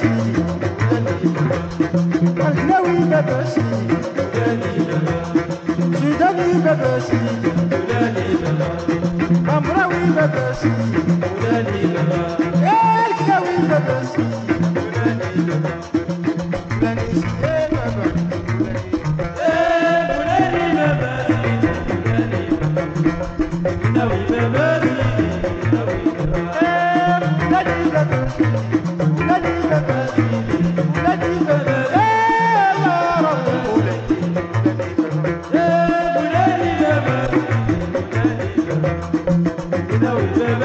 And now we the best. Yeah.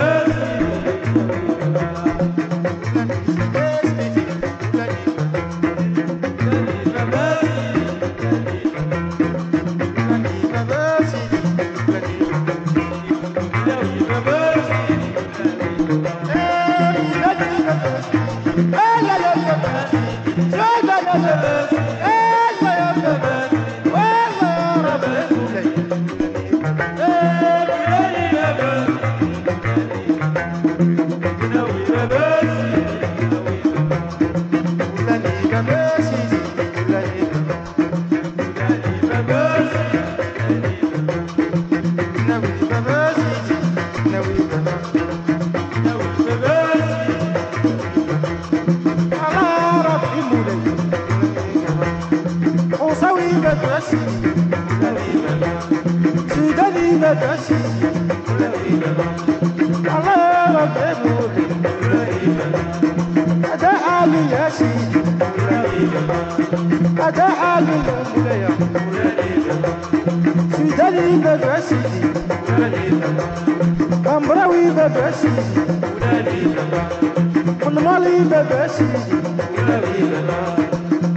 مالي ببسيدي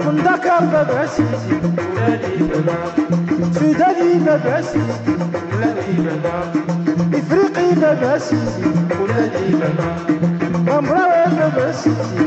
من دكر ببسيدي سوداني ببسيدي افريقي ببسيدي امراوي ببسيدي